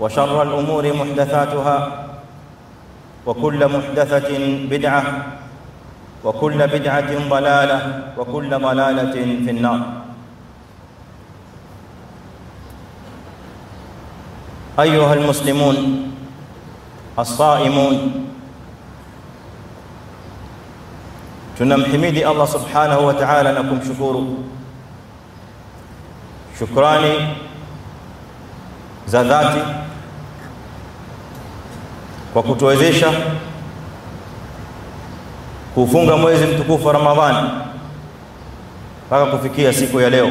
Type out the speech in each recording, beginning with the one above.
وشر الأمور محدثاتها وكل محدثة بدعة وكل بدعة ضلالة وكل ضلالة في النار. أيها المسلمون الصائمون tunamhimidi Allah subhanahu wa ta'ala na shukrani za dhati kwa kutuwezesha kufunga mwezi mtukufu wa Ramadhani mpaka kufikia siku ya leo.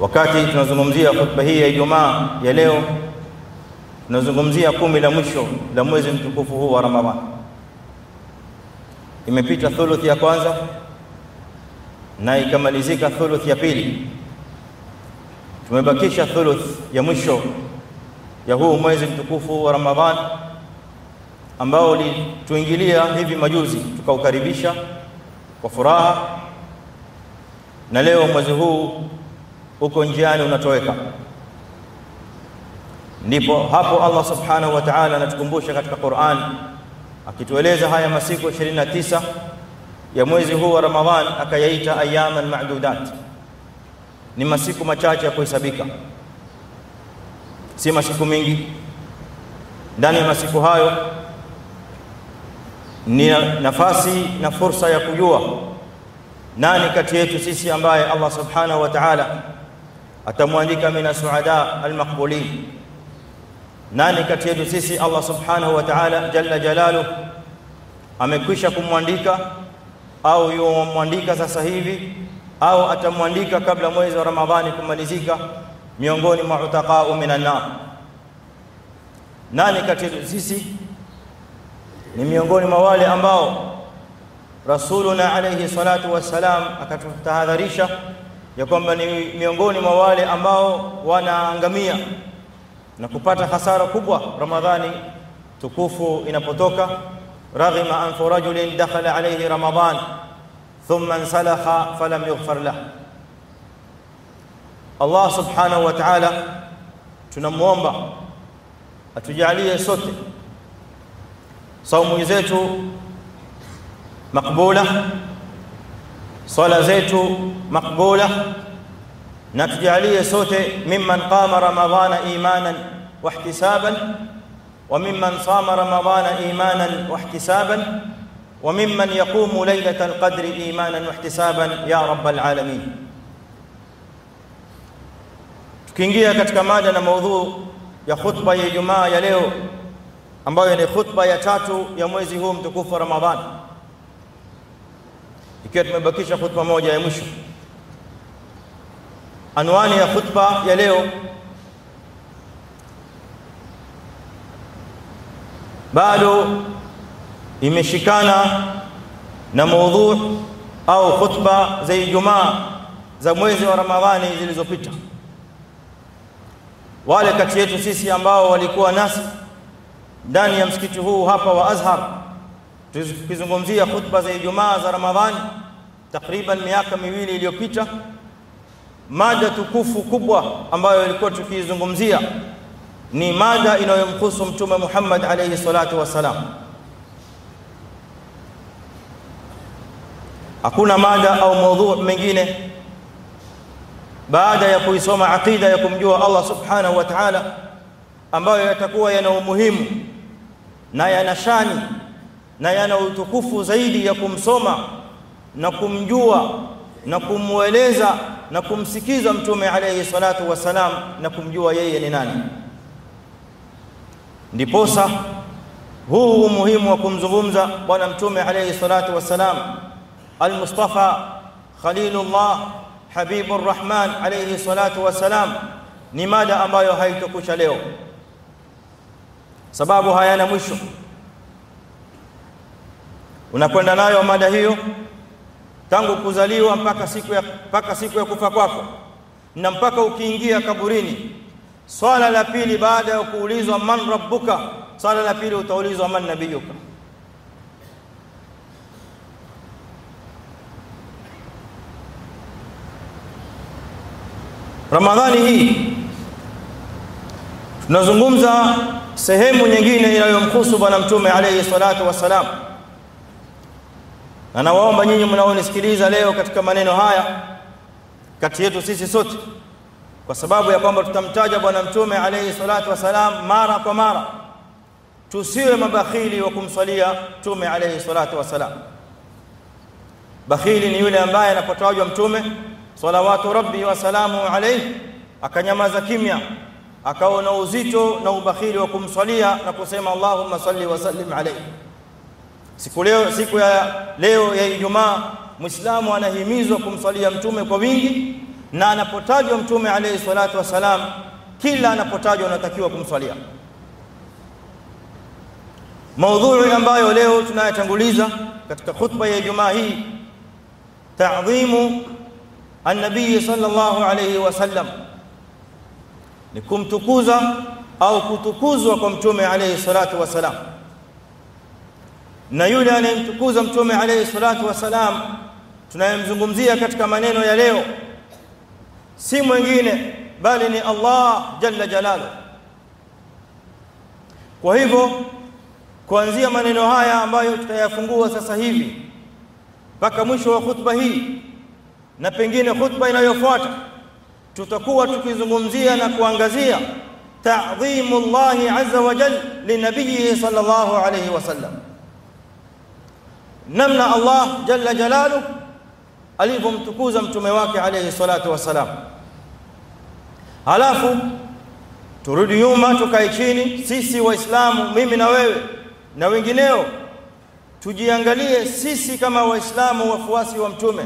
Wakati tunazungumzia khutba hii ya Ijumaa ya leo, tunazungumzia kumi la mwisho la mwezi mtukufu huu wa Ramadhani. Imepita thuluthi ya kwanza na ikamalizika thuluthi ya pili, tumebakisha thuluth ya mwisho ya huu mwezi mtukufu wa ramadhan ambao ulituingilia hivi majuzi, tukaukaribisha kwa furaha, na leo mwezi huu uko njiani unatoweka. Ndipo hapo Allah subhanahu wa ta'ala anatukumbusha katika Qur'an akitueleza haya masiku 29 ya mwezi huu wa Ramadhan, akayaita ayaman ma'dudat, ni masiku machache ya kuhesabika, si masiku mengi. Ndani ya masiku hayo ni nafasi na fursa ya kujua nani kati yetu sisi ambaye Allah subhanahu wa ta'ala atamwandika mina suada almaqbulin, nani kati yetu sisi Allah subhanahu wa ta'ala jalla jalalu amekwisha kumwandika au yumwandika sasa hivi au atamwandika kabla mwezi wa Ramadhani kumalizika miongoni mwa utaqau minan nar. Nani kati yetu sisi ni miongoni mwa wale ambao Rasuluna alayhi salatu wassalam akatutahadharisha ya kwamba ni miongoni mwa wale ambao wanaangamia na kupata hasara kubwa Ramadhani tukufu inapotoka. raghima anfu rajulin dakhala alayhi ramadan ثم انسلخ فلم يغفر له. الله سبحانه وتعالى تنموهم أتجعليه سوت صوم زيت مقبولة صلاة زيت مقبولة نتجعليه سوت ممن قام رمضان إيمانا واحتسابا وممن صام رمضان إيمانا واحتسابا yaqumu laylata alqadri imanan wa ihtisaban ya rabbal alamin. Tukiingia katika mada na maudhu ya khutba ya Ijumaa ya leo ambayo ni khutba ya tatu ya mwezi huu mtukufu wa Ramadhani, ikiwa tumebakisha khutba moja ya mwisho. Anwani ya khutba ya leo bado imeshikana na maudhu au khutba za Ijumaa za mwezi wa Ramadhani zilizopita. Wale kati yetu sisi ambao walikuwa nasi ndani ya msikiti huu hapa wa Azhar tukizungumzia khutba za Ijumaa za Ramadhani takriban miaka miwili iliyopita. Mada tukufu kubwa ambayo ilikuwa tukiizungumzia ni mada inayomhusu Mtume Muhammad alayhi salatu wassalam. Hakuna mada au maudhu mengine baada ya kuisoma aqida ya kumjua Allah subhanahu wa ta'ala ambayo yatakuwa yana umuhimu na yana shani na yana utukufu zaidi ya kumsoma na kumjua na kumweleza na kumsikiza mtume alayhi salatu wassalam na kumjua yeye ni nani. Ndiposa huu umuhimu wa kumzungumza bwana mtume alayhi salatu wassalam al-Mustafa Khalilullah Habibur Rahman alayhi salatu wassalam ni mada ambayo haitokusha leo, sababu hayana mwisho. Unakwenda nayo mada hiyo tangu kuzaliwa mpaka siku ya, mpaka siku ya kufa kwako na mpaka ukiingia kaburini. Swala la pili baada ya kuulizwa man rabbuka, swala la pili utaulizwa man nabiyuka. Ramadhani hii tunazungumza sehemu nyingine inayomhusu bwana mtume alayhi salatu wassalam, na nawaomba nyinyi mnaonisikiliza leo katika maneno haya, kati yetu sisi sote, kwa sababu ya kwamba tutamtaja bwana mtume alayhi salatu wassalam mara kwa mara, tusiwe mabakhili wa kumswalia mtume alayhi salatu wassalam. Bakhili ni yule ambaye anapotajwa mtume salawatu rabbi wasalamu alayhi akanyamaza kimya, akaona uzito na ubakhili wa kumswalia na kusema Allahumma salli wa sallim alayhi. Siku leo, siku ya leo ya Ijumaa, Muislamu anahimizwa kumswalia mtume kwa wingi, na anapotajwa mtume alayhi salatu wassalam, kila anapotajwa anatakiwa kumswalia. Maudhui ambayo leo tunayatanguliza katika khutba ya Ijumaa hii ta'dhimu an-nabii sallallahu alayhi wasallam, ni kumtukuza au kutukuzwa kwa mtume alayhi salatu wassalam. Na yule anayemtukuza mtume alayhi salatu wassalam tunayemzungumzia katika maneno ya leo si mwingine bali ni Allah jalla jalaluhu. Kwa hivyo kuanzia maneno haya ambayo tutayafungua sasa hivi mpaka mwisho wa khutba hii na pengine khutba inayofuata tutakuwa tukizungumzia na kuangazia ta'dhimu llahi azza wa jalla linabiyihi sallallahu alayhi wasallam, namna Allah jalla jalaluhu alivyomtukuza mtume wake alayhi salatu wassalam. Halafu turudi nyuma, tukae chini sisi Waislamu, mimi na wewe na wengineo, tujiangalie sisi kama Waislamu wafuasi wa mtume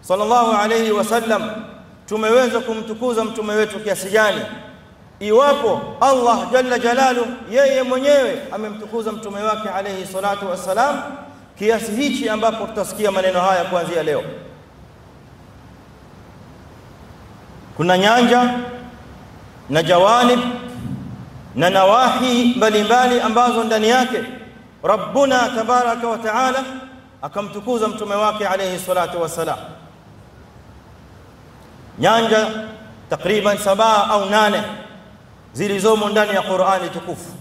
sallallahu alayhi wasallam, tumeweza kumtukuza mtume wetu kiasi gani? Iwapo Allah jalla jalalu yeye mwenyewe amemtukuza mtume wake alayhi salatu wassalam kiasi hichi ambapo tutasikia maneno haya kuanzia leo. Kuna nyanja na jawanib na nawahi mbalimbali ambazo ndani yake Rabbuna tabaraka wa taala akamtukuza mtume wake alayhi salatu wassalam nyanja takriban saba au nane zilizomo ndani ya Qur'ani tukufu.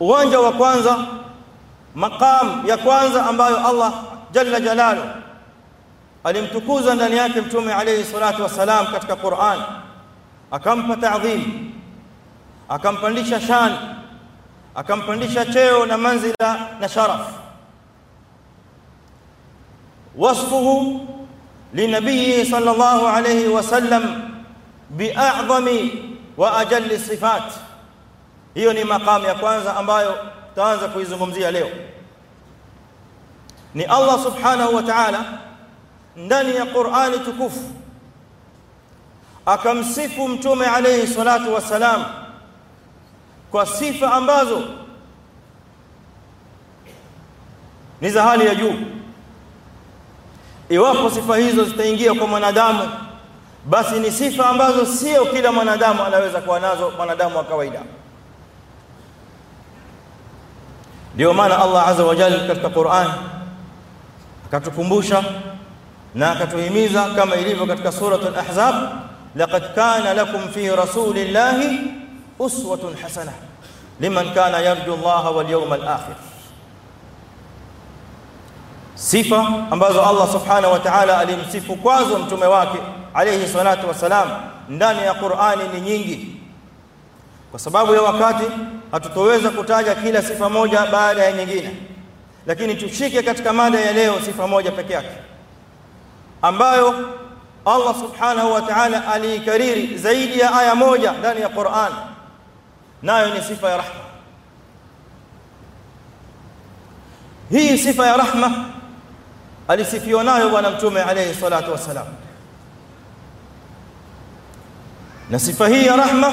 Uwanja wa kwanza, maqam ya kwanza ambayo Allah jalla jalalu alimtukuza ndani yake mtume alayhi salatu wassalam katika Qur'an, akampa ta'dhim, akampandisha shani, akampandisha cheo na manzila na sharaf. wasfuhu linabiyi sallallahu alayhi wasallam bi'adhami wa ajalli sifat. Hiyo ni maqamu ya kwanza ambayo tutaanza kuizungumzia leo. Ni Allah subhanahu wa ta'ala ndani ya Qur'ani tukufu akamsifu mtume alayhi salatu wassalam kwa sifa ambazo ni za hali ya juu. Iwapo sifa hizo zitaingia kwa mwanadamu, basi ni sifa ambazo sio kila mwanadamu anaweza kuwa nazo, mwanadamu wa kawaida. Ndio maana Allah azza wa jalla katika Qur'an akatukumbusha na akatuhimiza kama ilivyo katika suratul Ahzab, laqad kana lakum fi rasulillahi uswatun hasana liman kana yarju Allah wal yawmal akhir. Sifa ambazo Allah subhanahu wa ta'ala alimsifu kwazo mtume wake alayhi salatu wassalam ndani ya Qur'ani ni nyingi. Kwa sababu ya wakati hatutoweza kutaja kila sifa moja baada ya nyingine, lakini tushike katika mada ya leo sifa moja peke yake ambayo Allah subhanahu wa ta'ala aliikariri zaidi ya aya moja ndani ya Qur'an, nayo ni sifa ya rahma. Hii sifa ya rahma alisifiwa nayo Bwana Mtume alayhi salatu wassalam, na sifa hii ya rahma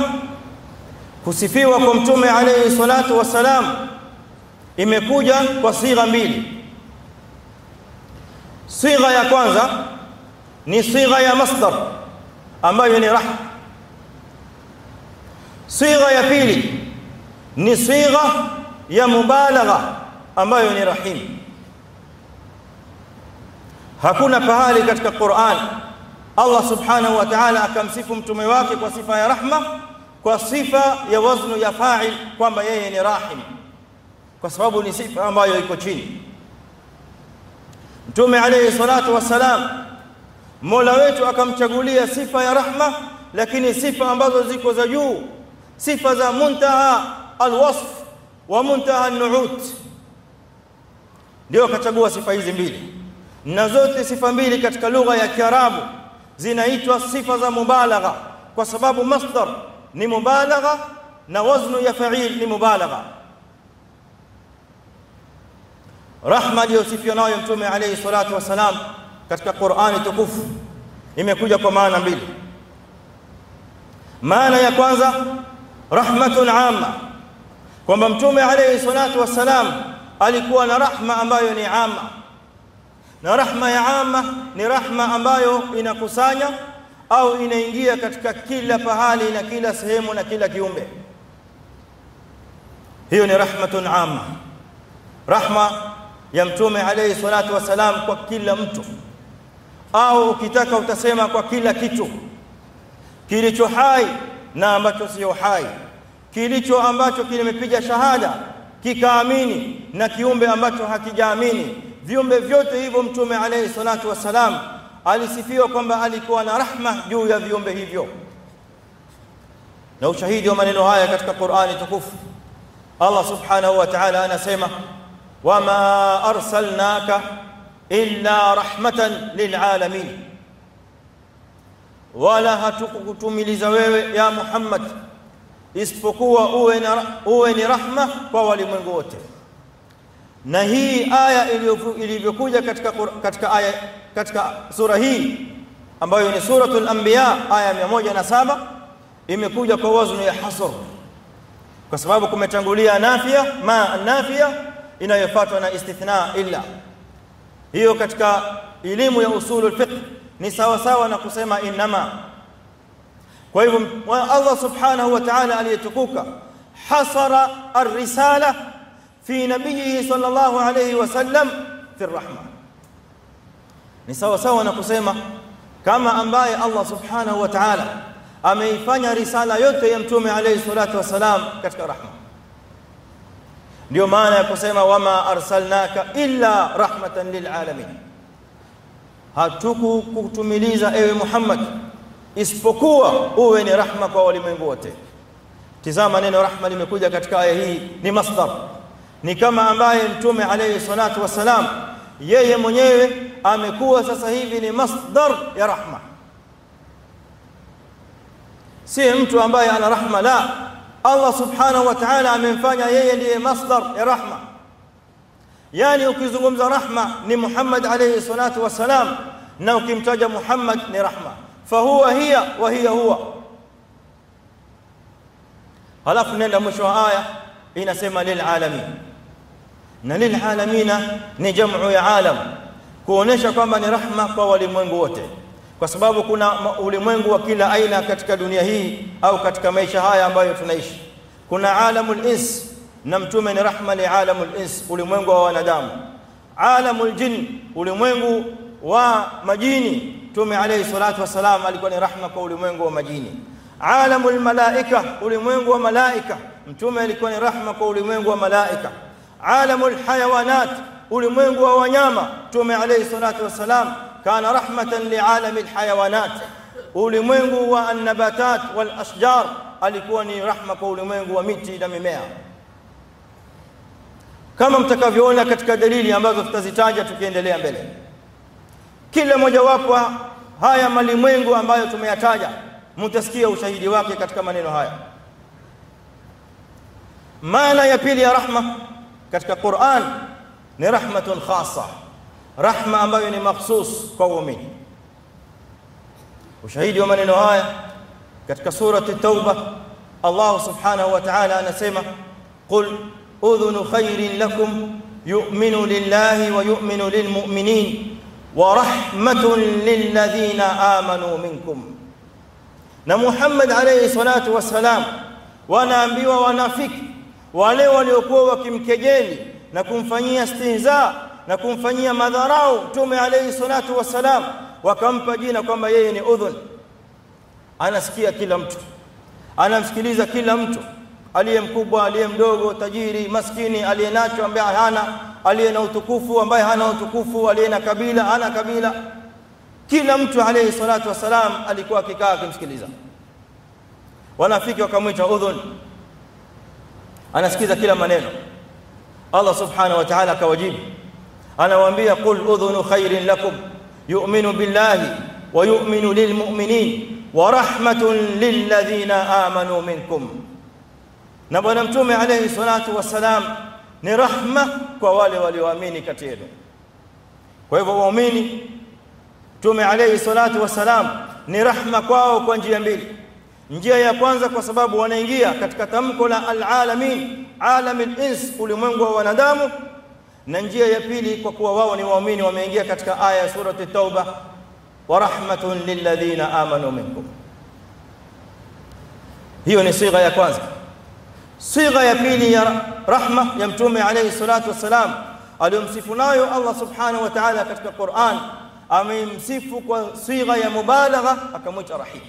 kusifiwa kwa Mtume alayhi salatu wassalam imekuja kwa sigha mbili. Sigha ya kwanza ni sigha ya masdar ambayo ni rahma. Sigha ya pili ni sigha ya mubalagha ambayo ni rahim. Hakuna pahali katika Qur'an Allah subhanahu wa ta'ala akamsifu mtume wake kwa sifa ya rahma, kwa sifa ya waznu ya fa'il kwamba yeye ni rahim, kwa sababu ni sifa ambayo iko chini. Mtume alayhi salatu wassalam Mola wetu akamchagulia sifa ya rahma, lakini sifa ambazo ziko za juu, sifa za muntaha alwasf wa muntaha nuut, ndio akachagua sifa hizi mbili, na zote sifa mbili katika lugha ya Kiarabu zinaitwa sifa za mubalagha, kwa sababu masdar ni mubalagha na waznu ya fa'il ni mubalagha. Rahma aliyosifiwa nayo Mtume alayhi salatu wassalam katika Qur'ani tukufu imekuja kwa maana mbili. Maana ya kwanza rahmatun amma, kwamba Mtume alayhi salatu wassalam alikuwa na rahma ambayo ni amma, na rahma ya ama ni rahma ambayo inakusanya au inaingia katika kila pahali na kila sehemu na kila kiumbe. Hiyo ni rahmatun amma, rahma ya Mtume alayhi salatu wassalam kwa kila mtu au ukitaka utasema kwa kila kitu kilicho hai na ambacho sio hai, kilicho ambacho kimepiga shahada kikaamini na kiumbe ambacho hakijaamini. Viumbe vyote hivyo Mtume alayhi salatu wassalam alisifiwa kwamba alikuwa na rahma juu ya viumbe hivyo, na ushahidi wa maneno haya katika Qur'ani tukufu, Allah subhanahu wa ta'ala anasema wama arsalnaka illa rahmatan lilalamin, wala hatukukutumiliza wewe ya Muhammad isipokuwa uwe, uwe ni rahma kwa walimwengu wote. Na hii aya ilivyokuja katika, katika, aya, katika sura hii ambayo ni suratul Anbiya aya 107 imekuja kwa waznu ya hasr, kwa sababu kumetangulia nafia ma nafia inayofuatwa na istithna illa hiyo katika elimu ya usulul fiqh ni sawa sawa na kusema innama. Kwa hivyo Allah subhanahu wa ta'ala aliyetukuka hasara arrisala fi nabiyihi sallallahu alayhi wasallam fi rahma, ni sawa sawa na kusema kama ambaye Allah subhanahu wa ta'ala ameifanya risala yote ya mtume alayhi salatu wasalam katika rahma. Ndio maana ya kusema wama arsalnaka illa rahmatan lilalamin, hatukukutumiliza ewe Muhammad isipokuwa uwe ni rahma kwa walimwengu wote. Tizama, neno rahma limekuja katika aya hii ni masdar, ni kama ambaye mtume alayhi salatu wassalam yeye mwenyewe amekuwa sasa hivi ni masdar ya rahma, si mtu ambaye ana rahma, la Allah subhanahu wa ta'ala amemfanya yeye ndiye masdar ya rahma. Yani ukizungumza rahma ni Muhammad alayhi salatu wassalam, na ukimtaja Muhammad ni rahma, fahuwa hiya wa hiya huwa. Halafu nenda mwisho wa aya inasema lilalamin, na lilalamina ni jamu ya alam, kuonesha kwamba ni rahma kwa walimwengu wote. Kwa sababu kuna ulimwengu wa kila aina katika dunia hii au katika maisha haya ambayo tunaishi. Kuna alamul ins na mtume ni rahma li alamul ins ulimwengu wa wanadamu. Alamul jin ulimwengu wa majini mtume alayhi salatu wasalam alikuwa ni rahma kwa ulimwengu wa majini. Alamul malaika ulimwengu wa malaika mtume alikuwa ni rahma kwa ulimwengu wa malaika alamul hayawanat ulimwengu wa wanyama mtume alayhi salatu wassalam, kana rahmatan lialami lhayawanat, ulimwengu wa annabatat wal ashjar alikuwa ni rahma kwa ulimwengu wa miti na mimea. Kama mtakavyoona katika dalili ambazo tutazitaja tukiendelea mbele. Kila mojawapo haya malimwengu ambayo tumeyataja mtasikia ushahidi wake katika maneno haya. Maana ya pili ya rahma katika Qur'an ni rahmatun khassa rahma ambayo ni makhsus kwa waumini ushahidi wa maneno haya katika surati tauba Allah subhanahu wa ta'ala anasema qul udhunu khairin lakum yu'minu lillahi wa yu'minu lilmu'minin wa rahmatun lilladhina amanu minkum na Muhammad alayhi salatu wassalam wanaambiwa wanafiki wale waliokuwa wakimkejeli na kumfanyia stihza na kumfanyia madharau mtume alayhi salatu wassalam wakampa jina kwamba yeye ni udhun. Anasikia kila mtu anamsikiliza kila mtu aliye mkubwa aliye mdogo tajiri maskini aliye nacho ambaye hana aliye na utukufu ambaye hana utukufu aliye na kabila hana kabila. Kila mtu alayhi salatu wasalam alikuwa akikaa akimsikiliza. Wanafiki wakamwita udhun anasikiza kila maneno Allah subhanahu wa ta'ala akawajibu anawaambia qul udhunu khairin lakum yu'minu billahi wa yu'minu lilmu'minin wa rahmatun lilladhina amanu minkum na bwana mtume alayhi salatu wassalam ni rahma kwa wale walioamini kati yenu kwa hivyo waumini mtume alayhi salatu wassalam ni rahma kwao kwa njia mbili njia ya kwanza kwa sababu wanaingia katika tamko la alalamin alamil ins ulimwengu wa wanadamu na njia ya pili kwa kuwa wao ni waumini wameingia katika aya ya surati tauba wa rahmatun lilladhina amanu minkum hiyo ni sigha ya kwanza sigha ya pili ya rahma ya mtume alayhi salatu wassalam aliyomsifu nayo Allah subhanahu wa ta'ala katika Qur'an amemsifu kwa sigha ya mubalagha akamwita rahim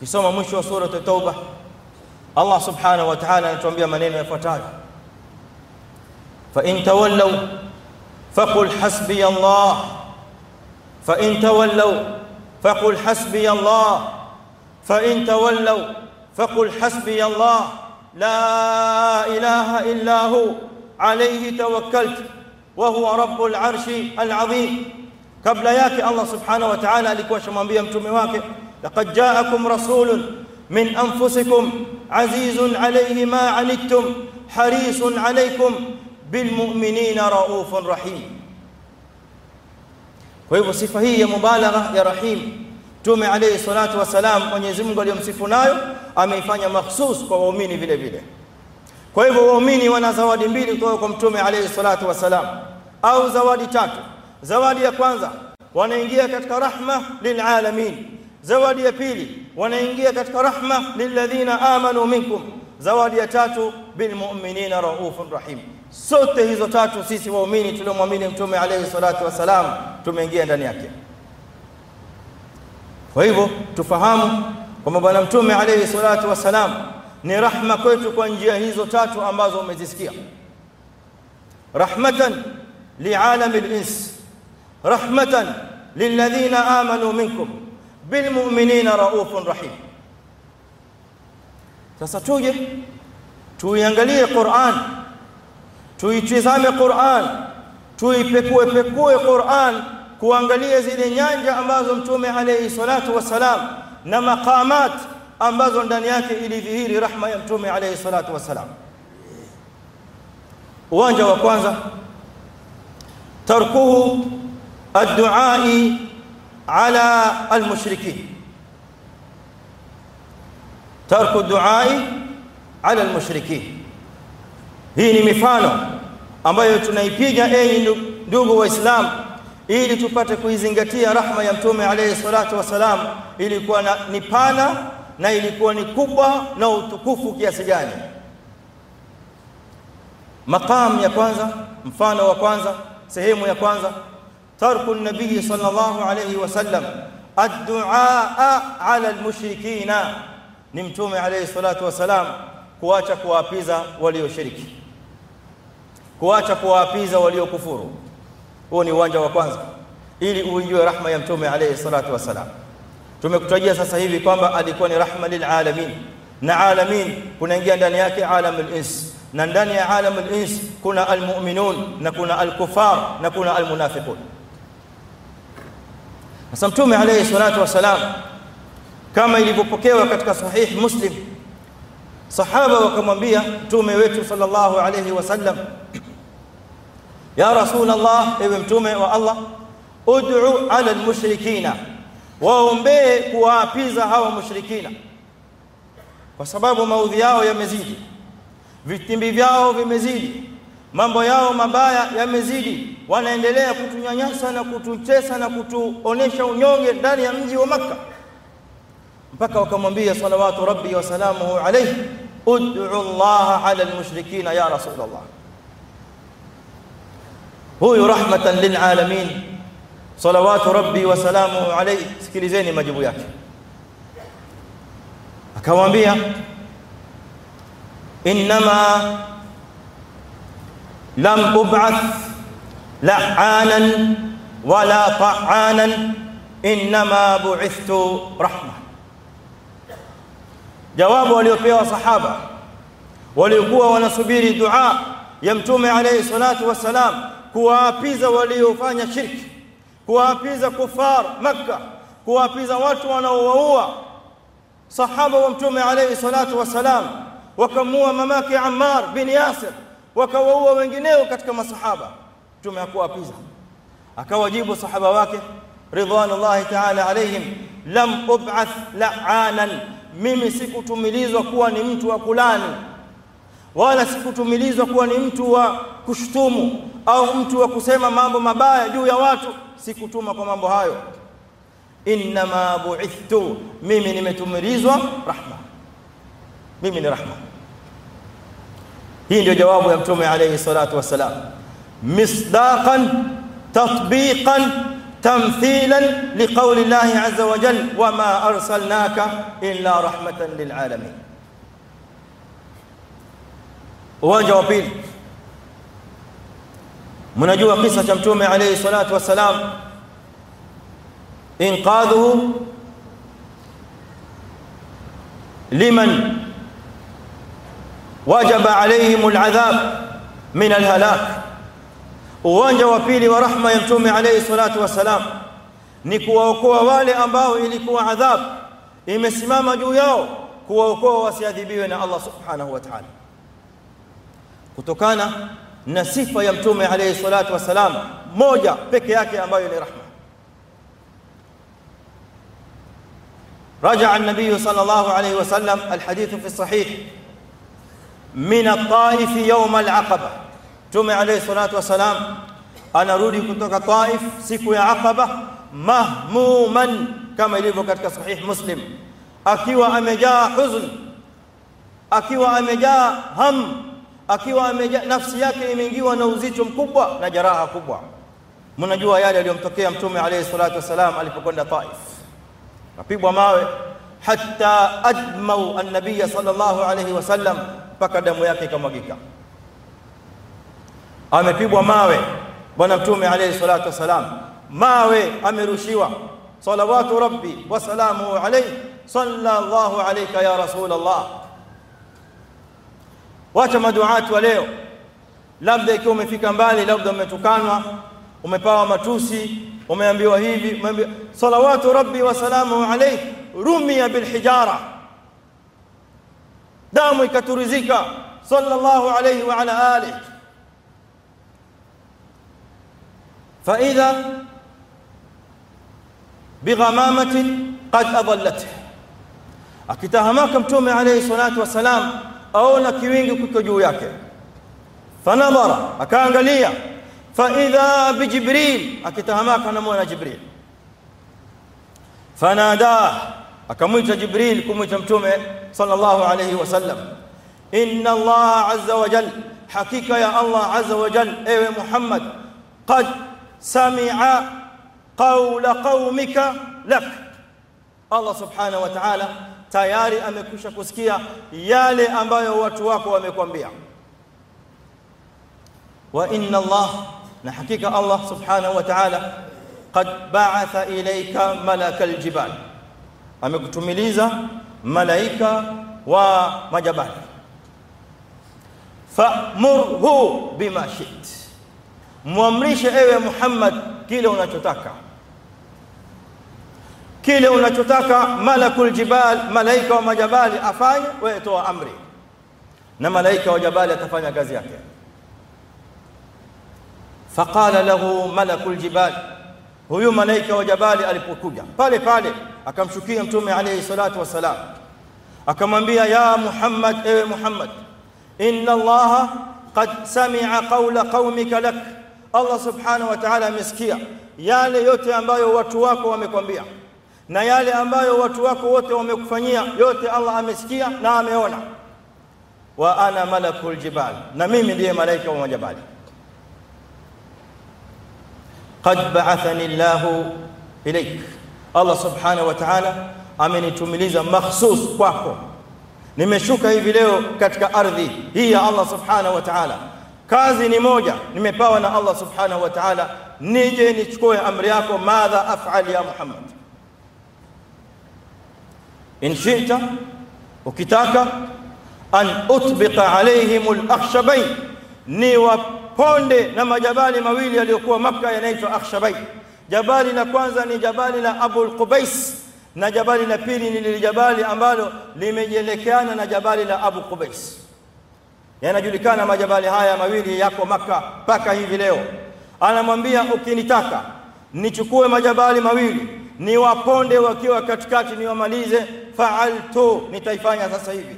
kisoma mwisho wa sura tauba Allah subhanahu wa ta'ala anatuambia maneno yafuatayo fa in tawallaw faqul hasbiya Allah fa in tawallaw faqul hasbiya Allah fa in tawallaw faqul hasbiya Allah la ilaha illa hu alayhi tawakkaltu wa huwa rabbul arshi alazim kabla yake Allah subhanahu wa ta'ala alikuwa shamwambia mtume wake لقد جاءكم رسول من انفسكم عزيز عليه ما عنتم حريص عليكم بالمؤمنين رؤوف رحيم kwa hivyo sifa hii ya mubalagha ya rahim tume alayhi salatu wasalam Mwenyezi Mungu aliyomsifu nayo ameifanya mahsus kwa waumini vile vile kwa hivyo waumini wana zawadi mbili kutoka kwa mtume alayhi salatu wasalam au zawadi tatu zawadi ya kwanza wanaingia katika rahma lilalamin zawadi ya pili wanaingia katika rahma lilladhina amanu minkum. Zawadi ya tatu bilmu'minina raufun rahim. Sote hizo tatu sisi waumini tuliomwamini mtume alayhi salatu wasalam tumeingia ndani yake. Kwa hivyo tufahamu kwamba bwana mtume alayhi salatu wasalam ni rahma kwetu kwa njia hizo tatu ambazo umezisikia. Rahmatan lialami al-ins rahmatan lilladhina amanu minkum bilmu'minina raufun rahim. Sasa tuje tuiangalie Qur'an tuitizame Qur'an tuipekue pekue Qur'an kuangalia zile nyanja ambazo mtume alayhi salatu wasalam na maqamat ambazo ndani yake ilidhihiri rahma ya mtume alayhi salatu wasalam uwanja wa kwanza tarkuhu ad-du'a ala almushrikin tarku duai ala almushrikin hii ni mifano ambayo tunaipiga enyi ndugu waislamu ili tupate kuizingatia rahma ya mtume alayhi salatu wasalam ilikuwa ni pana na ilikuwa ni kubwa na utukufu kiasi gani? Maqam ya kwanza mfano wa kwanza sehemu ya kwanza. Tarku nabii sallallahu alayhi wasallam adduaa ala almushrikina ni mtume alayhi salatu wasalam kuacha kuwaapiza walioshiriki kuacha kuwaapiza waliokufuru huo ni uwanja wa kwanza ili uijue rahma ya mtume alayhi salatu wasalam tumekutajia sasa hivi kwamba alikuwa ni rahma lilalamin na alamin kunaingia ndani yake alamul ins na ndani ya alamul ins kuna almu'minun na kuna alkufar na kuna almunafiqun sasa mtume alayhi salatu wasalam kama ilivyopokewa katika sahih muslim sahaba wakamwambia mtume wetu sallallahu alayhi wasallam ya rasul allah ewe mtume wa allah ud'u ala almushrikina waombee kuwaapiza hawa mushrikina kwa sababu maudhi yao yamezidi vitimbi vyao vimezidi mambo yao mabaya yamezidi wanaendelea kutunyanyasa na kututesa na kutuonesha unyonge ndani ya mji wa makka mpaka wakamwambia salawatu rabbi wa salamuhu alayhi ud'u Allah ala almushrikina ya rasul Allah huyu rahmatan lilalamin salawatu rabbi wa salamuhu alayhi sikilizeni majibu yake akamwambia inma لم أبعث لعانا ولا طعانا إنما بعثت رحمة. جواب وليقيا صحابة وليقوا ونصبيري دعاء يمتوم عليه الصلاة والسلام كوا بيزا وليوفان شرك كوا بيزا كفار مكة كوا بيزا واتوا وهو صحابة ومتوم عليه الصلاة والسلام وكموا مماكي عمار بن ياسر wakawaua wengineo katika masahaba. Mtume hakuwapiza akawajibu sahaba wake ridwanullahi ta'ala alayhim lam ub'ath la'anan. Mimi sikutumilizwa kuwa ni mtu wa kulani wala sikutumilizwa kuwa ni mtu wa kushtumu au mtu wa kusema mambo mabaya juu ya watu. Sikutuma kwa mambo hayo. Innama bu'ithtu. Mimi nimetumilizwa rahma. Mimi ni rahma hii ndio jawabu ya mtume alayhi salatu wassalam misdaqan tatbiqan تمثيلا لقول الله عز وجل وما أرسلناك إلا رحمة للعالمين uwanja wa pili mnajua kisa cha mtume alayhi salatu wassalam inqadhuhu liman wajaba alayhim al'adhab min alhalak uwanja wa pili wa rahma ya mtume alayhi salatu wassalam ni kuwaokoa wale ambao ilikuwa adhabu imesimama juu yao kuwaokoa wasiadhibiwe na Allah subhanahu wa ta'ala kutokana na sifa ya mtume alayhi salatu wassalam moja peke yake ambayo ni rahma رجع النبي صلى الله عليه وسلم الحديث في الصحيح من الطائف يوم العقبه Mtume alayhi salatu wasalam anarudi kutoka Taif siku ya Aqaba mahmuman kama ilivyo katika sahih Muslim akiwa amejaa huzn akiwa amejaa ham akiwa amejaa nafsi yake imeingiwa na uzito mkubwa na jeraha kubwa mnajua yale aliyomtokea Mtume alayhi salatu wasalam alipokwenda Taif kapigwa mawe hatta admau an-nabiy sallallahu alayhi wasallam mpaka damu yake ikamwagika amepigwa mawe bwana mtume alayhi salatu wasalam mawe amerushiwa salawatu rabbi wa salamu alayhi sallallahu alayka ya rasul allah wacha maduati wa leo labda ikiwa umefika mbali labda umetukanwa umepawa matusi umeambiwa hivi umeambiwa salawatu rabbi wa salamu alayhi رمي بالحجارة. دامي كترزيكا صلى الله عليه وعلى آله. فإذا بغمامة قد أضلته. أكتاها ما كمتوم عليه الصلاة والسلام أولا كيوينجو كيكجو ياكي فنظر أكان قليا فإذا بجبريل أكتاها ما كان مولا جبريل. فناداه. Akamwita jibril kumwita mtume sallallahu alayhi wasallam inna allah azza wa jal hakika ya Allah azza wa jal ewe Muhammad qad sami'a qawla qaumika lak Allah subhanahu wa ta'ala tayari amekwisha kusikia yale ambayo watu wako wamekwambia wa inna Allah na hakika Allah subhanahu wa ta'ala qad ba'atha ilayka malakal jibal amekutumiliza malaika wa majabali. Famurhu bima shit mwamrishe ewe Muhammad kile unachotaka. Kile unachotaka malakul jibal malaika wa majabali afanye wewe toa amri. Na malaika wa jabali atafanya kazi yake. Faqala lahu malakul jibal huyu malaika wa jabali alipokuja pale pale akamshukia mtume alayhi salatu wasalam akamwambia ya Muhammad ewe Muhammad inna Allah qad sami'a qawla qaumika lak Allah subhanahu wa ta'ala amesikia yale yote ambayo watu wako wamekwambia na yale ambayo watu wako wote wamekufanyia yote Allah amesikia na ameona wa ana malakul jibal na mimi ndiye malaika wa majabali قد بعثني الله إليك. الله سبحانه وتعالى أمن تمليز مخصوص كواكو نمشوك هي فيديو كتك أرضي هي الله سبحانه وتعالى. كازي نموجة نمباونا الله سبحانه وتعالى. نيجي نتكوي أمرياكو ماذا أفعل يا محمد إن شئت وكتاك أن أطبق عليهم الأخشبين نيوب waponde na majabali mawili yaliyokuwa Makka yanaitwa Akhshabai. jabali la kwanza ni jabali la Abul Qubais na jabali la pili ni lile jabali ambalo limejielekeana na jabali la Abu Qubais. Yanajulikana majabali haya mawili yako Makka mpaka hivi leo. Anamwambia ukinitaka nichukue majabali mawili ni waponde wakiwa katikati niwamalize fa'altu nitaifanya sasa hivi.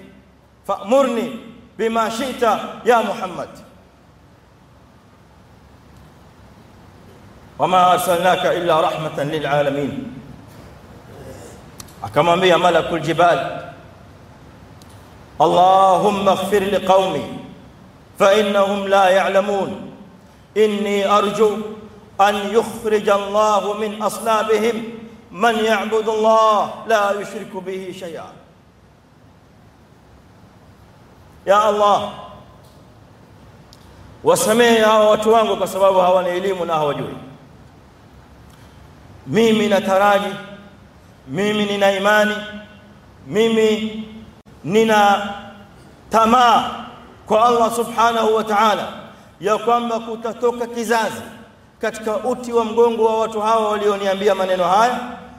Fa'murni bima shita ya Muhammad wama arsalnaka illa rahmatan lil alamin akamwambia malakul jibal اللهم اغفر لقومي فإنهم لا يعلمون إني أرجو أن يخرج الله من أصلابهم من يعبد الله لا يشرك به شيئا يا الله wasamehe hawa watu wangu kwa sababu hawana elimu na hawajui mimi nataraji mimi nina imani mimi nina tamaa kwa Allah subhanahu wa ta'ala ya kwamba kutatoka kizazi katika uti wa mgongo wa watu hawa walioniambia maneno haya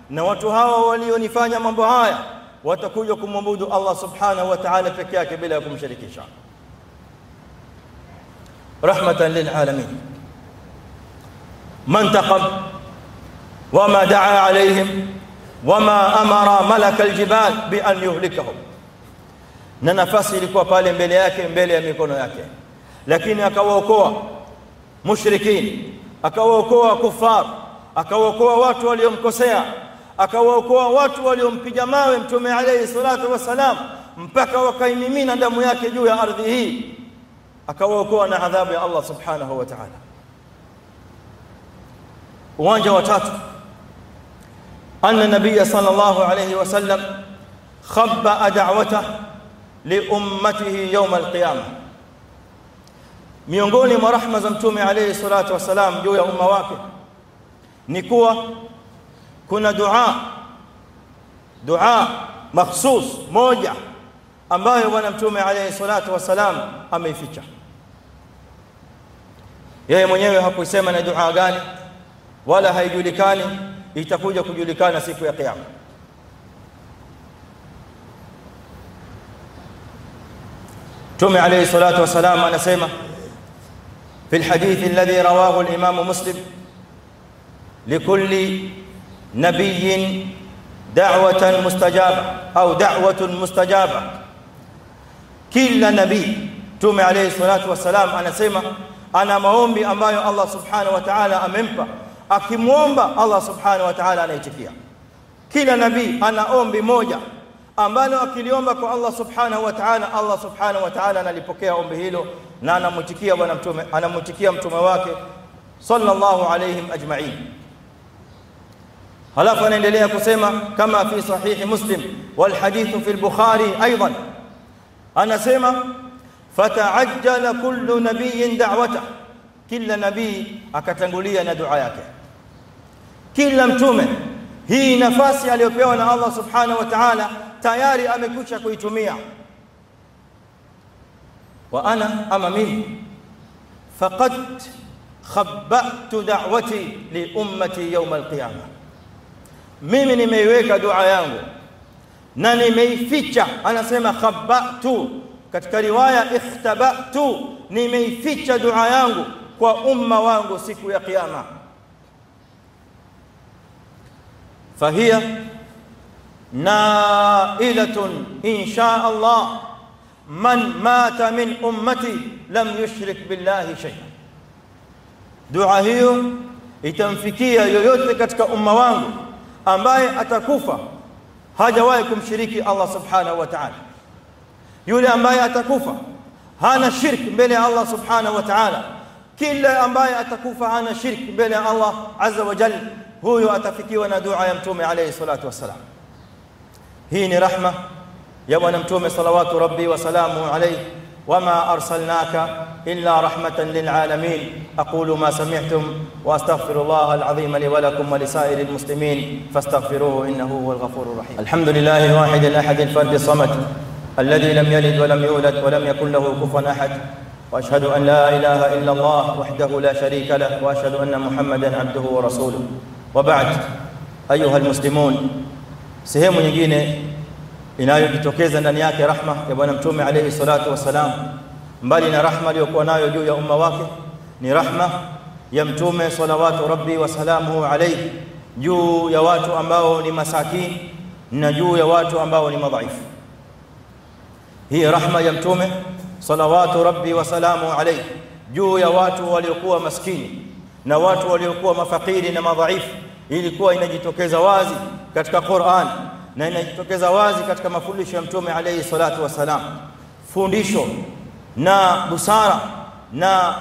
na watu hawa walionifanya mambo haya watakuja kumwabudu Allah subhanahu wa ta'ala peke yake bila ya kumshirikisha rahmatan lil alamin mantaqam wama daa alaihim wama amara malaka aljibal bi an yuhlikahum na nafasi ilikuwa pale mbele yake mbele ya mikono yake lakini akawaokoa mushrikin akawaokoa kufar akawaokoa watu waliomkosea akawaokoa watu waliompiga mawe mtume alayhi salatu wasalam mpaka wakaimimina damu yake juu ya ardhi hii akawaokoa na adhabu ya Allah subhanahu wa ta'ala uwanja wa tatu أن النبي صلى الله عليه وسلم خبأ دعوته لأمته يوم القيامة. ميونغوني مرحمة زمتومي عليه الصلاة والسلام جو يا أم واكد نكوة كنا دعاء دعاء مخصوص موجع. أما هو نمتومي عليه الصلاة والسلام أما يفتح يا من يوي هكو سيما ندعاء غاني ولا هيجوليكاني itakuja kujulikana siku ya kiyama Mtume alayhi salatu wasalam anasema في الحديث الذي رواه الإمام مسلم لكل نبي دعوة مستجابة أو دعوة مستجابة كل نبي تومي عليه الصلاة والسلام anasema ana maombi ambayo Allah subhanahu wa ta'ala amempa akimwomba Allah subhanahu wa ta'ala anaitikia kila nabii ana ombi moja ambalo akiliomba kwa Allah subhanahu wa ta'ala, Allah subhanahu wa ta'ala analipokea ombi hilo na anamwitikia bwana mtume, anamwitikia mtume wake sallallahu alayhim ajma'in. Halafu anaendelea kusema kama fi sahihi Muslim wal hadithu fi al-Bukhari aidan, anasema fataajjala kullu nabiyyin da'wata, kila nabii akatangulia na dua yake, kila mtume hii nafasi aliyopewa na Allah subhanahu wa ta'ala tayari amekwisha kuitumia. Wa ana ama mimi faqad khabbatu da'wati li ummati yawm al-qiyamah, mimi nimeiweka dua yangu na nimeificha. Anasema khabbatu, katika riwaya ikhtabatu, nimeificha dua yangu kwa umma wangu siku ya Kiyama. fahiya nailatun insha Allah man mata min ummati lam yushrik billahi shay'a, dua hiyo itamfikia yoyote katika umma wangu ambaye atakufa hajawahi kumshiriki Allah subhanahu wa ta'ala, yule ambaye atakufa hana shirki mbele ya Allah subhanahu wa ta'ala, Kila ambaye atakufa hana shirki mbele ya Allah azza wa jalla, huyo atafikiwa na dua ya Mtume alayhi salatu wasalam Hii ni rahma ya Bwana Mtume salawatu rabbi wa salamu alayhi. وما أرسلناك إلا رحمة للعالمين أقول ما سمعتم وأستغفر الله العظيم لي ولكم ولسائر المسلمين فاستغفروه إنه هو الغفور الرحيم الحمد لله الواحد الأحد الفرد الصمد الذي لم يلد ولم يولد ولم يكن له كفوا أحد واشهد ان لا اله الا الله وحده لا شريك له واشهد ان محمدا عبده ورسوله وبعد ayuha almuslimun, sehemu nyingine inayojitokeza ndani yake rahma ya bwana mtume alayhi salatu wassalam, mbali na rahma aliyokuwa nayo juu ya umma wake, ni rahma ya mtume salawatu rabbi wasalamuhu alayhi juu ya watu ambao ni masakini na juu ya watu ambao ni madhaifu. Hii rahma ya mtume salawatu rabbi wa salamu alayhi. Juu ya watu waliokuwa maskini na watu waliokuwa mafakiri na madhaifu ilikuwa inajitokeza wazi katika Qur'an na inajitokeza wazi katika mafundisho ya mtume alayhi salatu wassalam, Fundisho na busara na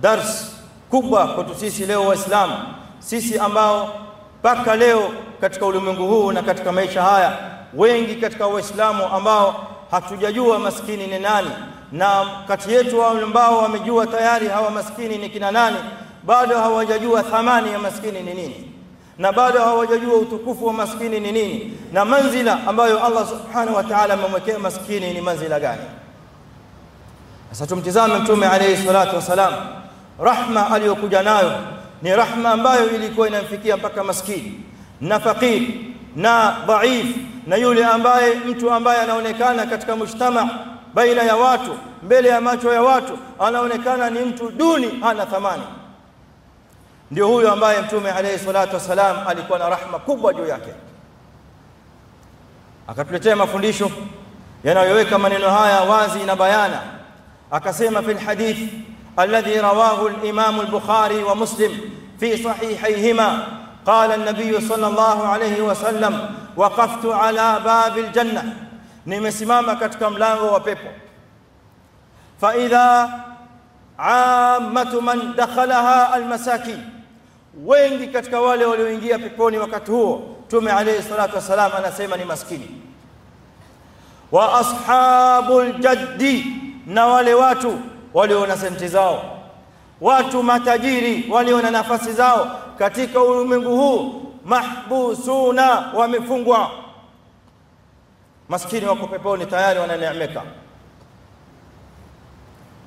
dars kubwa kwetu sisi leo Waislamu, sisi ambao mpaka leo katika ulimwengu huu na katika maisha haya, wengi katika Waislamu ambao hatujajua maskini ni nani, na kati yetu ambao wamejua tayari hawa maskini ni kina nani, bado hawajajua thamani ya maskini ni nini. Na bado hawajajua utukufu wa maskini ni nini. Na manzila ambayo Allah subhanahu wa ta'ala amemwekea maskini ni manzila gani. Sasa tumtizame Mtume alayhi salatu wasalam, rahma aliyokuja nayo ni rahma ambayo ilikuwa inamfikia mpaka maskini. Na fakiri na dhaif na yule ambaye mtu ambaye anaonekana katika mujtama baina ya watu, mbele ya macho ya watu, anaonekana ni mtu duni, hana thamani ndio huyo ambaye mtume alayhi salatu wasalam alikuwa na rahma kubwa juu yake, akatuletea mafundisho yanayoweka maneno haya wazi na bayana. Akasema fi lhadith alladhi rawahu limamu lbukhari wa muslim fi sahihayhima qala an-nabiy sallallahu alayhi wasallam waqaftu ala babi ljanna, nimesimama katika mlango wa pepo. fa idha ammatu man dakhalaha almasakin wengi katika wale walioingia peponi wakati huo, Mtume alayhi salatu wassalam anasema ni maskini. Wa ashabul jaddi, na wale watu walio na senti zao, watu matajiri walio na nafasi zao katika ulimwengu huu, mahbusuna, wamefungwa. Maskini wako peponi tayari, wananeemeka.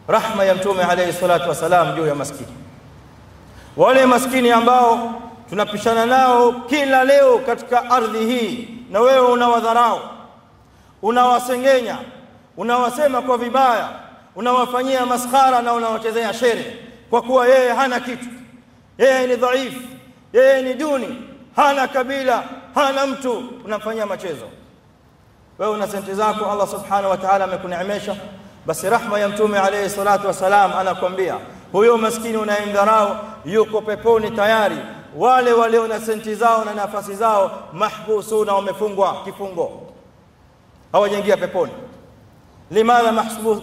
Rahma ya Mtume alayhi salatu wasalam juu ya maskini wale maskini ambao tunapishana nao kila leo katika ardhi hii, na wewe unawadharau, unawasengenya, unawasema kwa vibaya, unawafanyia maskhara na unawachezea shere, kwa kuwa yeye hana kitu, yeye ni dhaifu, yeye ni duni, hana kabila, hana mtu, unamfanyia machezo. Wewe una senti zako, Allah subhanahu wa ta'ala amekuneemesha, basi rahma ya Mtume alayhi salatu wassalam anakwambia huyo maskini unayemdharau yuko peponi tayari. Wale walio na senti zao na nafasi zao mahbusuna, wamefungwa kifungo. hawajaingia peponi limadha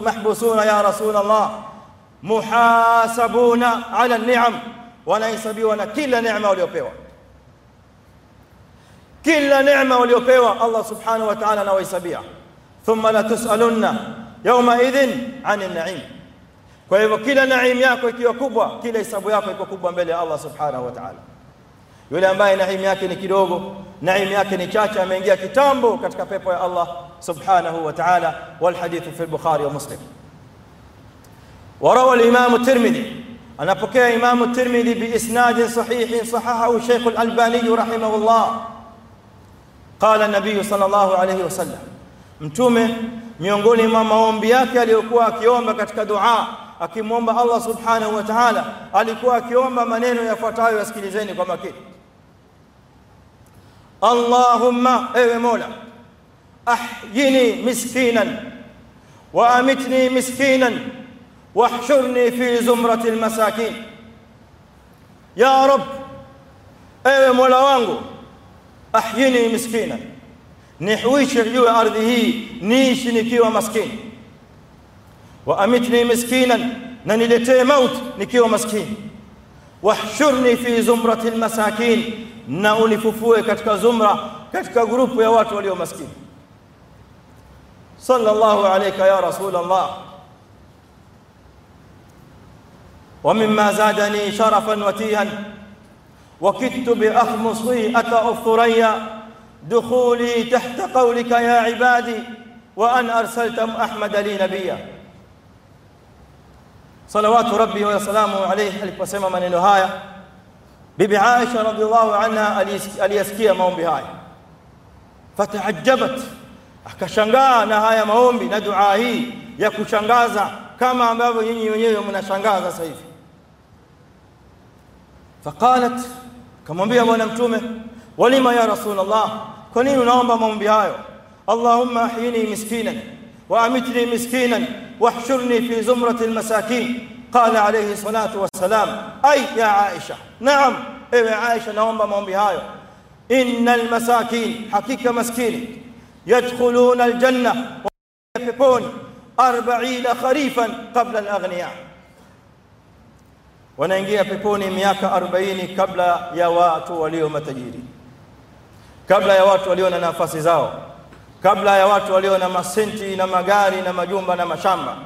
mahbusuna ya rasul Allah muhasabuna ala ni'am wanahesabiwa na kila neema waliopewa kila neema waliopewa Allah subhanahu wa ta'ala anawahesabia thumma la tusalunna yawma idhin 'anil na'im kwa hivyo kila naim yako ikiwa kubwa kila hisabu yako iko kubwa mbele ya Allah subhanahu wa ta'ala yule ambaye naim yake ni kidogo naim yake ni chache ameingia kitambo katika pepo ya Allah subhanahu wa ta'ala wal hadithu fi al-bukhari wa muslim وروى الإمام الترمذي أنا بكى إمام الترمذي بإسناد صحيح صححه الشيخ الألباني رحمه الله قال النبي صلى الله عليه وسلم mtume miongoni mwa maombi yake aliyokuwa akiomba katika dua akimwomba Allah subhanahu wa ta'ala alikuwa akiomba maneno yafuatayo yasikilizeni kwa makini Allahumma ewe Mola ahyini miskinan wa amitni miskinan واحشرني في زمرة المساكين يا رب ewe mola wangu أحييني مسكينا. نحويش عيو أرضه نيشني كيو مسكين. وأمتني مسكينا ننلتي موت نكيو مسكين. وحشرني في زمرة المساكين نأني ففوه كتك زمرة كتك جروب يوات وليو مسكين. صلى الله عليك يا رسول الله. ومما زادني شرفا وتيها وكدت بأخمصي أتعف ثريا دخولي تحت قولك يا عبادي وأن أرسلتم أحمد لي نبيا. صلوات ربي وسلامه عليه عليك وسلم من النهاية. ببعائشة رضي الله عنها أليسكي مهم بهاي. فتعجبت. أكشنغا نهاية مهم بندعاه يكو شنغازا كما أمبابو يني ونيو من شنغازا سيف. فقالت kamwambia bwana mtume walima ya rasulullah kwa nini unaomba maombi hayo allahumma ahyini miskinan wa amitni miskinan wahshurni fi zumrati almasakin qala alayhi salatu wassalam ay ya aisha naam ewe aisha naomba maombi hayo innal masakin hakika maskini yadkhuluna aljanna wa peponi 40 kharifan qabla alaghniya wanaingia peponi miaka 40 kabla ya watu walio matajiri. Kabla ya watu walio na nafasi zao. Kabla ya watu walio na masenti na magari na majumba na mashamba.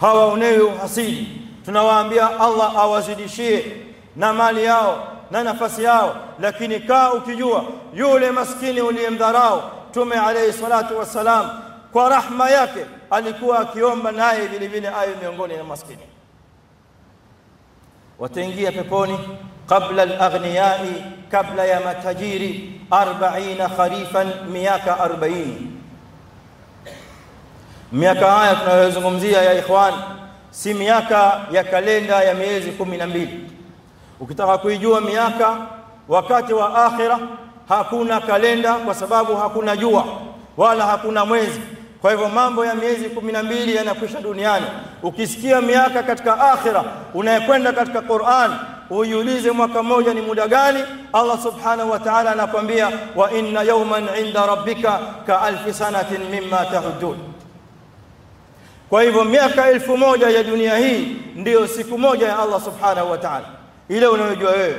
Hawaonewi uhasidi tunawaambia Allah awazidishie na mali yao na nafasi yao. Lakini kaa ukijua yule maskini uliyemdharau tume alayhi salatu wassalam kwa rahma yake alikuwa akiomba naye vile vile ayo miongoni na maskini wataingia peponi qabla al-aghniyai kabla ya matajiri 40 kharifan miaka 40 miaka haya tunayozungumzia ya ikhwan si miaka ya kalenda ya miezi 12 ukitaka kuijua miaka wakati wa akhira hakuna kalenda kwa sababu hakuna jua wala hakuna mwezi kwa hivyo mambo ya miezi 12 yanakwisha duniani. Ukisikia miaka katika akhira unayekwenda katika Qur'an uiulize mwaka mmoja ni muda gani Allah subhanahu wa ta'ala anakuambia wa inna yawman 'inda rabbika ka alfi sanatin mimma tahuddun. kwa hivyo miaka elfu moja ya dunia hii ndiyo siku moja ya Allah subhanahu wa ta'ala. Ile unayojua wewe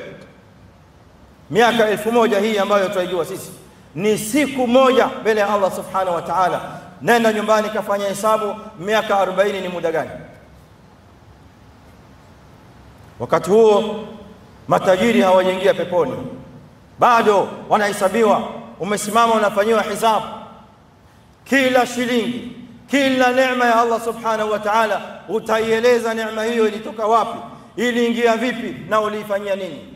miaka elfu moja hii ambayo tunaijua sisi ni siku moja mbele ya Allah subhanahu wa ta'ala nenda nyumbani kafanya hesabu miaka 40 ni muda gani? Wakati huo matajiri hawajaingia peponi. Bado wanahesabiwa umesimama unafanyiwa hisabu kila shilingi kila neema ya Allah subhanahu wa ta'ala utaieleza neema hiyo ilitoka wapi? Iliingia vipi na uliifanyia nini?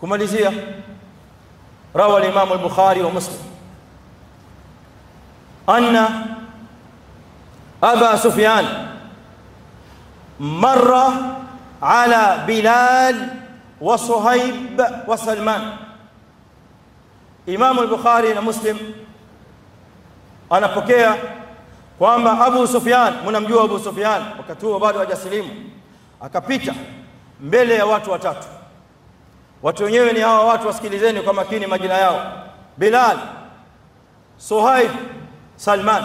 Kumalizia rawa al-Imam al-Bukhari wa Muslim anna aba sufyan marra ala bilal wa suhaib wa salman. Imamu al-bukhari na muslim anapokea kwamba abu sufyan munamjua abu sufyan wakati huo bado hajasilimu akapita mbele ya watu watatu. Watu wenyewe ni hawa watu wasikilizeni kwa makini majina yao. Bilal suhaib Salman.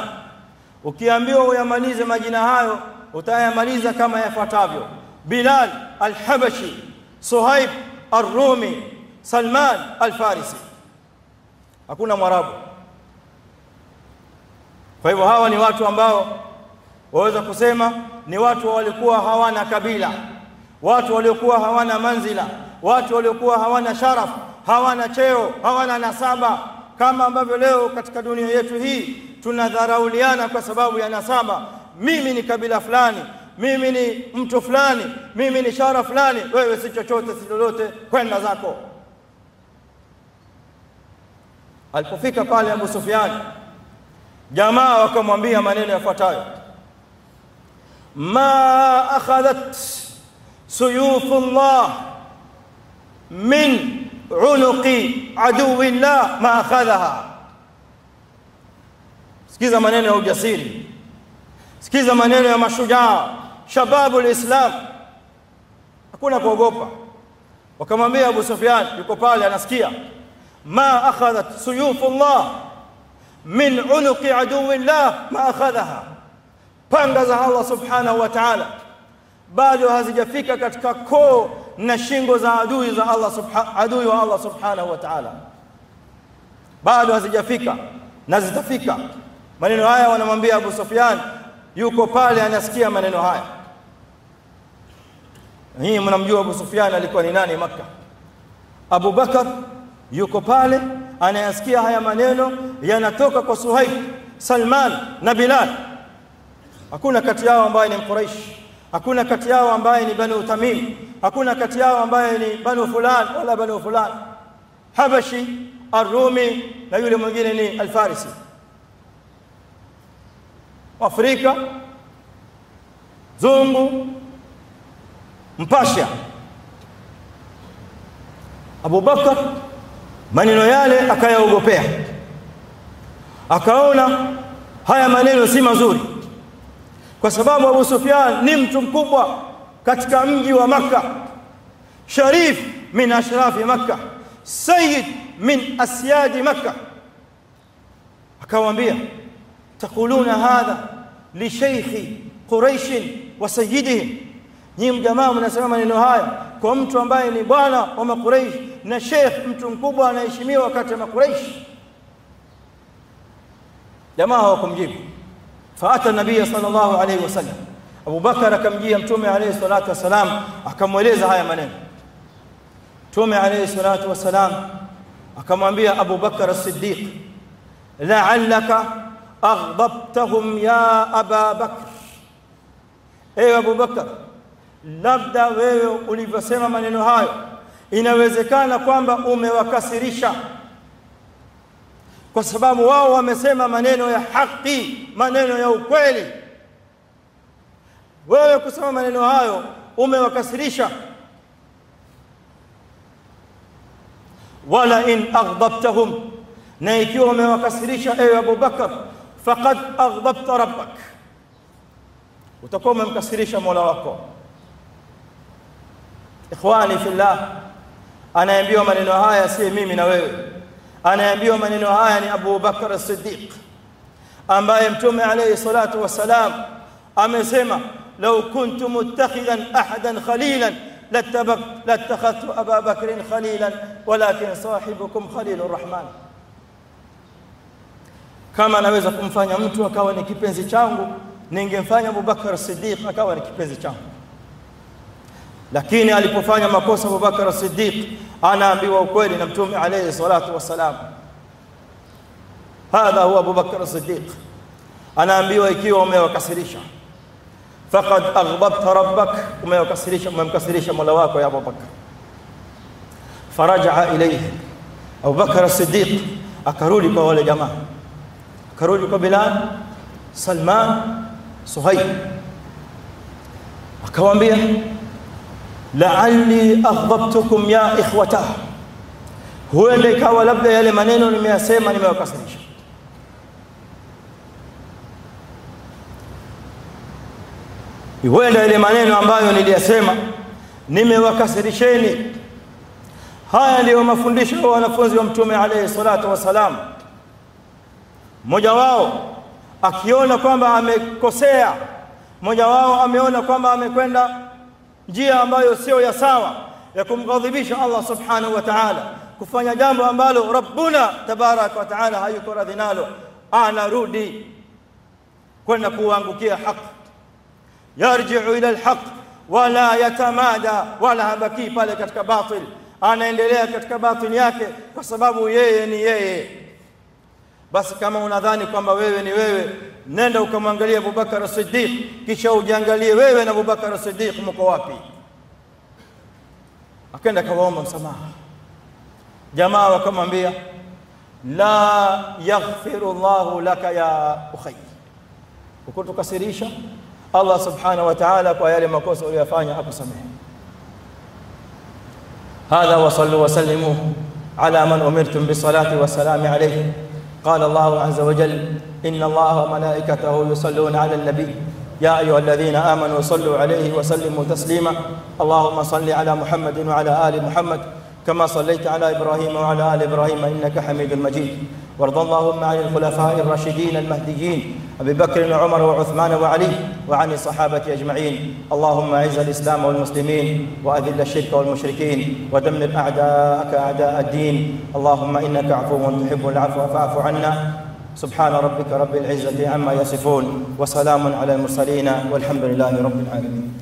Ukiambiwa uyamalize majina hayo utayamaliza kama yafuatavyo: Bilal al-Habashi, Suhaib arrumi Salman al-Farisi. Hakuna Mwarabu. Kwa hivyo hawa ni watu ambao waweza kusema ni watu walikuwa hawana kabila, watu waliokuwa hawana manzila, watu waliokuwa hawana sharaf, hawana cheo, hawana nasaba, kama ambavyo leo katika dunia yetu hii tunadharauliana kwa sababu ya nasaba. Mimi ni kabila fulani, mimi ni mtu fulani, mimi ni shara fulani, wewe si chochote, si lolote, kwenda zako. Alipofika pale Abu Sufyan, jamaa wakamwambia maneno yafuatayo: ma akhadhat suyufu llah min unuqi aduwi llah ma akhadhaha. Sikiza maneno ya ujasiri, sikiza maneno ya mashujaa, shababu lislam, hakuna kuogopa. Wakamwambia Abu Sufyan, yuko pale anasikia, ma akhadhat suyufu llah min unuqi aduwi llah ma akhadhaha, panga za Allah subhanahu wa ta'ala bado hazijafika katika koo na shingo za adui za Allah subha, adui wa Allah subhanahu wa ta'ala, bado hazijafika na zitafika. Maneno haya wanamwambia Abu Sufyan, yuko pale anasikia maneno haya. Hii mnamjua Abu Sufyan alikuwa ni nani Makka? Abu Bakar yuko pale anayasikia haya maneno yanatoka kwa Suhaib, Salman na Bilal. Hakuna kati yao ambaye ni Mquraish, hakuna kati yao ambaye ni Banu Tamim, hakuna kati yao ambaye ni Banu fulan wala Banu fulan, Habashi, Arumi na yule mwingine ni Alfarisi. Afrika, zungu, mpasha. Abubakar maneno yale akayaogopea, akaona haya maneno si mazuri, kwa sababu Abu Sufyan ni mtu mkubwa katika mji wa Makka, sharif min ashrafi Makka, sayyid min asyadi Makka. Akawaambia, تقولون هذا لشيخ قريش وسيدهم نيم جماعة من السلام من النهاية كومتو أمباي نبانا وما قريش. نشيخ متو مكوبو أنا إشمي وكاتم قريش. جماعة وكم جيب؟ فأتى النبي صلى الله عليه وسلم. أبو بكر كم جي أمتومي عليه الصلاة والسلام. أكم وليز هاي منين؟ تومي عليه الصلاة والسلام. أكم أنبيا أبو بكر الصديق. لعلك aghdabtahum ya Aba Bakr, ewe Abu Bakar labda wewe ulivyosema maneno hayo, inawezekana kwamba umewakasirisha, kwa sababu wao wamesema maneno ya haki, maneno ya ukweli. Wewe kusema maneno hayo umewakasirisha. wala in aghdabtahum, na ikiwa umewakasirisha ewe Abu Bakar, فقد أغضبت ربك. وتقوم مكسريشا مولا وكو إخواني في الله أنا يبيو من نهاية سيمي من أول أنا يبيو من نهاية أبو بكر الصديق. أما يمتم عليه الصلاة والسلام أما سيما لو كنت متخذا أحدا خليلا لاتخذت أبا بكر خليلا ولكن صاحبكم خليل الرحمن. Kama anaweza kumfanya mtu akawa ni kipenzi changu, ningemfanya Abu Bakar as-Siddiq akawa ni kipenzi changu lakini alipofanya makosa Abu Bakar as-Siddiq anaambiwa ukweli na Mtume alayhi salatu wassalam. Hadha huwa Abu Bakar as-Siddiq, anaambiwa ikiwa umewakasirisha, faqad aghdabta rabbak, umewakasirisha, umemkasirisha Mola wako ya Abu Bakar. Farajaa ilayhi Abu Bakar as-Siddiq, akarudi kwa wale jamaa, akarudi kwa Bilal, Salman, Suhaib, akawaambia la'alli aghdabtukum ya ikhwata, huenda ikawa labda yale maneno nimeyasema nimewakasirisha. Huenda yale maneno ambayo niliyasema nimewakasirisheni. Haya ndiyo mafundisho ya wanafunzi wa Mtume alayhi salatu wassalam. Mmoja wao akiona kwamba amekosea, mmoja wao ameona kwamba amekwenda njia ambayo sio ya sawa ya kumghadhibisha Allah subhanahu wa ta'ala, kufanya jambo ambalo Rabbuna tabaraka wa ta'ala hayuko radhi nalo, anarudi kwenda kuangukia haki, yarji'u ila alhaq wala yatamada, wala habaki pale katika batil, anaendelea katika batil yake kwa sababu yeye ni yeye. Basi kama unadhani kwamba wewe ni wewe, nenda ukamwangalia Abubakar Siddiq, kisha ujiangalie wewe na Abubakar Siddiq mko wapi. Akaenda kawaomba msamaha, jamaa wakamwambia la yaghfiru llahu laka ya ukhay, ukutukasirisha Allah subhanahu wa ta'ala kwa yale makosa uliyofanya akusamehe. Hadha wa sallu wa sallimu ala man umirtum bisalati wa salami alayhi قال الله عز وجل إن الله وملائكته يصلون على النبي. يا أيها الذين آمنوا صلوا عليه وسلموا تسليما. اللهم صل على محمد وعلى آل محمد كما صليت على إبراهيم وعلى آل إبراهيم إنك حميد مجيد. وارض اللهم عن الخلفاء الراشدين المهديين أبي بكر وعمر وعثمان وعلي وعن الصحابة أجمعين. اللهم أعز الإسلام والمسلمين وأذل الشرك والمشركين ودمر أعداءك أعداء الدين. اللهم إنك عفو تحب العفو فاعف عنا. سبحان ربك رب العزة عما يصفون وسلام على المرسلين والحمد لله رب العالمين.